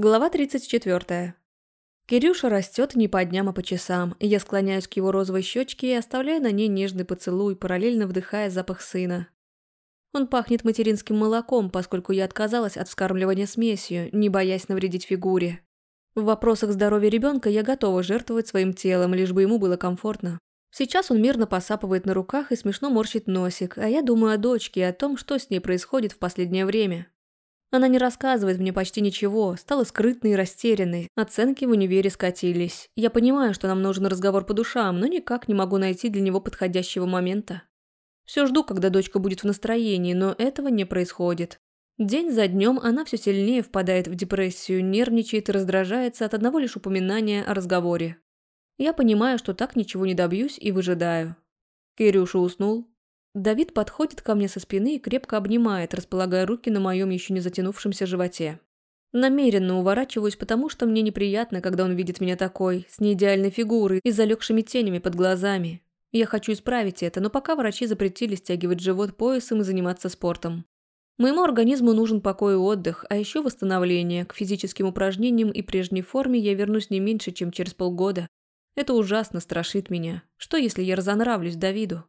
Глава 34. Кирюша растет не по дням, а по часам, я склоняюсь к его розовой щечке и оставляю на ней нежный поцелуй, параллельно вдыхая запах сына. Он пахнет материнским молоком, поскольку я отказалась от вскармливания смесью, не боясь навредить фигуре. В вопросах здоровья ребенка я готова жертвовать своим телом, лишь бы ему было комфортно. Сейчас он мирно посапывает на руках и смешно морщит носик, а я думаю о дочке и о том, что с ней происходит в последнее время. Она не рассказывает мне почти ничего, стала скрытной и растерянной. Оценки в универе скатились. Я понимаю, что нам нужен разговор по душам, но никак не могу найти для него подходящего момента. Все жду, когда дочка будет в настроении, но этого не происходит. День за днем она все сильнее впадает в депрессию, нервничает и раздражается от одного лишь упоминания о разговоре. Я понимаю, что так ничего не добьюсь и выжидаю. Кирюша уснул, Давид подходит ко мне со спины и крепко обнимает, располагая руки на моем еще не затянувшемся животе. Намеренно уворачиваюсь, потому что мне неприятно, когда он видит меня такой, с неидеальной фигурой и залегшими тенями под глазами. Я хочу исправить это, но пока врачи запретили стягивать живот поясом и заниматься спортом. Моему организму нужен покой и отдых, а еще восстановление. К физическим упражнениям и прежней форме я вернусь не меньше, чем через полгода. Это ужасно страшит меня. Что, если я разонравлюсь Давиду?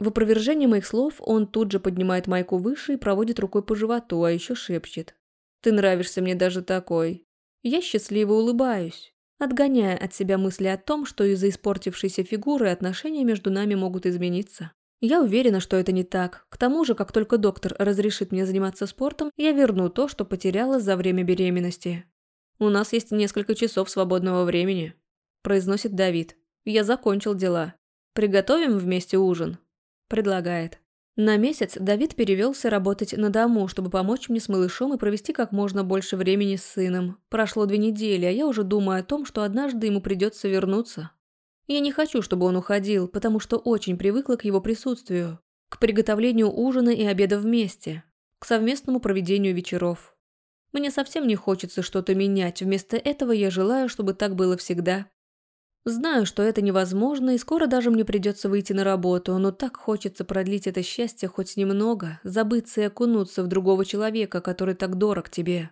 В опровержении моих слов он тут же поднимает майку выше и проводит рукой по животу, а еще шепчет. «Ты нравишься мне даже такой». Я счастливо улыбаюсь, отгоняя от себя мысли о том, что из-за испортившейся фигуры отношения между нами могут измениться. Я уверена, что это не так. К тому же, как только доктор разрешит мне заниматься спортом, я верну то, что потеряла за время беременности. «У нас есть несколько часов свободного времени», – произносит Давид. «Я закончил дела. Приготовим вместе ужин?» Предлагает. На месяц Давид перевелся работать на дому, чтобы помочь мне с малышом и провести как можно больше времени с сыном. Прошло две недели, а я уже думаю о том, что однажды ему придется вернуться. Я не хочу, чтобы он уходил, потому что очень привыкла к его присутствию, к приготовлению ужина и обеда вместе, к совместному проведению вечеров. Мне совсем не хочется что-то менять, вместо этого я желаю, чтобы так было всегда. Знаю, что это невозможно, и скоро даже мне придется выйти на работу, но так хочется продлить это счастье хоть немного, забыться и окунуться в другого человека, который так дорог тебе.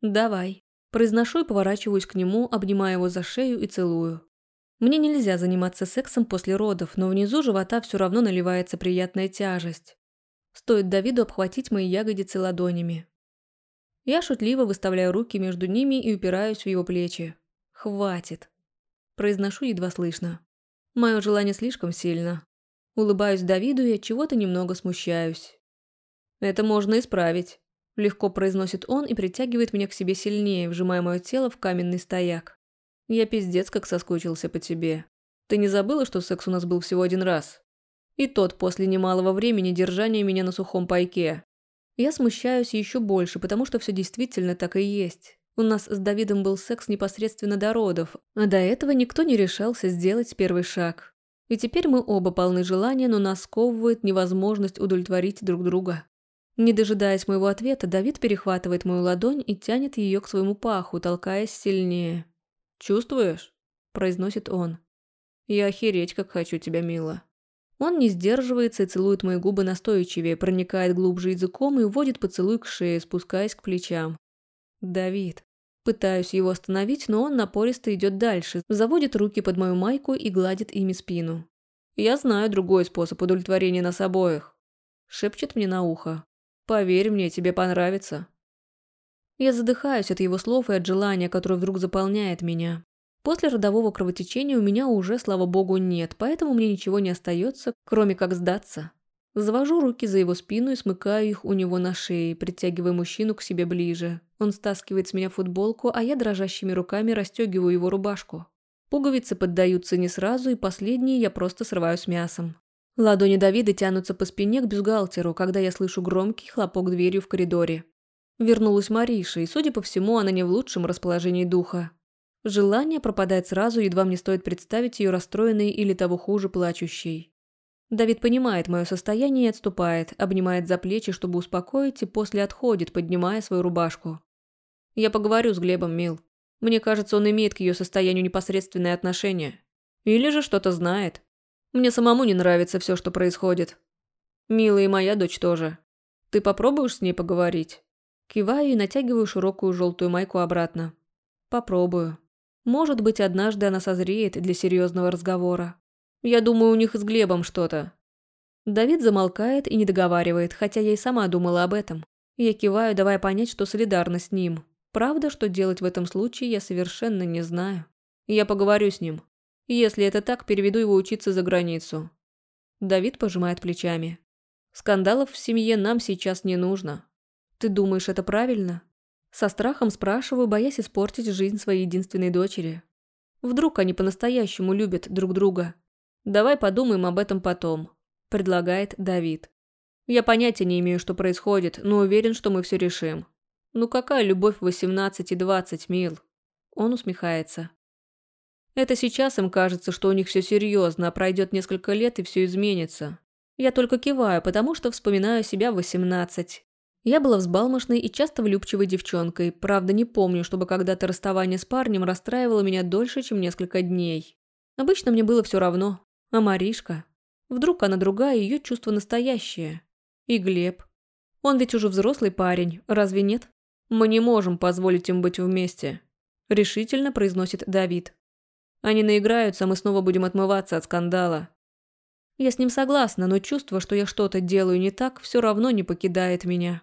Давай. Произношу и поворачиваюсь к нему, обнимая его за шею и целую. Мне нельзя заниматься сексом после родов, но внизу живота все равно наливается приятная тяжесть. Стоит Давиду обхватить мои ягодицы ладонями. Я шутливо выставляю руки между ними и упираюсь в его плечи. Хватит. Произношу едва слышно. Мое желание слишком сильно. Улыбаюсь Давиду и от чего-то немного смущаюсь. Это можно исправить. Легко произносит он и притягивает меня к себе сильнее, вжимая мое тело в каменный стояк. Я пиздец как соскучился по тебе. Ты не забыла, что секс у нас был всего один раз? И тот после немалого времени держания меня на сухом пайке. Я смущаюсь еще больше, потому что все действительно так и есть. У нас с Давидом был секс непосредственно до родов, а до этого никто не решался сделать первый шаг. И теперь мы оба полны желания, но нас сковывает невозможность удовлетворить друг друга. Не дожидаясь моего ответа, Давид перехватывает мою ладонь и тянет ее к своему паху, толкаясь сильнее. «Чувствуешь?» – произносит он. «Я охереть, как хочу тебя, мила». Он не сдерживается и целует мои губы настойчивее, проникает глубже языком и уводит поцелуй к шее, спускаясь к плечам. Давид. Пытаюсь его остановить, но он напористо идет дальше, заводит руки под мою майку и гладит ими спину. «Я знаю другой способ удовлетворения нас обоих», – шепчет мне на ухо. «Поверь мне, тебе понравится». Я задыхаюсь от его слов и от желания, которое вдруг заполняет меня. После родового кровотечения у меня уже, слава богу, нет, поэтому мне ничего не остается, кроме как сдаться. Завожу руки за его спину и смыкаю их у него на шее, притягивая мужчину к себе ближе. Он стаскивает с меня футболку, а я дрожащими руками расстегиваю его рубашку. Пуговицы поддаются не сразу, и последние я просто срываю с мясом. Ладони Давида тянутся по спине к бюстгальтеру, когда я слышу громкий хлопок дверью в коридоре. Вернулась Мариша, и, судя по всему, она не в лучшем расположении духа. Желание пропадает сразу, едва мне стоит представить ее расстроенной или того хуже плачущей. Давид понимает мое состояние и отступает, обнимает за плечи, чтобы успокоить, и после отходит, поднимая свою рубашку. Я поговорю с Глебом, Мил. Мне кажется, он имеет к ее состоянию непосредственное отношение. Или же что-то знает. Мне самому не нравится все, что происходит. Мила и моя дочь тоже. Ты попробуешь с ней поговорить? Киваю и натягиваю широкую желтую майку обратно. Попробую. Может быть, однажды она созреет для серьезного разговора. Я думаю, у них с Глебом что-то. Давид замолкает и не договаривает, хотя я и сама думала об этом. Я киваю, давая понять, что солидарна с ним. Правда, что делать в этом случае, я совершенно не знаю. Я поговорю с ним. Если это так, переведу его учиться за границу. Давид пожимает плечами. Скандалов в семье нам сейчас не нужно. Ты думаешь, это правильно? Со страхом спрашиваю, боясь испортить жизнь своей единственной дочери. Вдруг они по-настоящему любят друг друга. Давай подумаем об этом потом, предлагает Давид. Я понятия не имею, что происходит, но уверен, что мы все решим. Ну какая любовь в 18 и 20, мил? Он усмехается. Это сейчас им кажется, что у них все серьезно, а пройдет несколько лет и все изменится. Я только киваю, потому что вспоминаю себя в 18. Я была взбалмошной и часто влюбчивой девчонкой, правда не помню, чтобы когда-то расставание с парнем расстраивало меня дольше, чем несколько дней. Обычно мне было все равно. А Маришка? Вдруг она другая, ее чувство настоящее. И Глеб. Он ведь уже взрослый парень, разве нет? Мы не можем позволить им быть вместе. Решительно произносит Давид. Они наиграются, а мы снова будем отмываться от скандала. Я с ним согласна, но чувство, что я что-то делаю не так, все равно не покидает меня.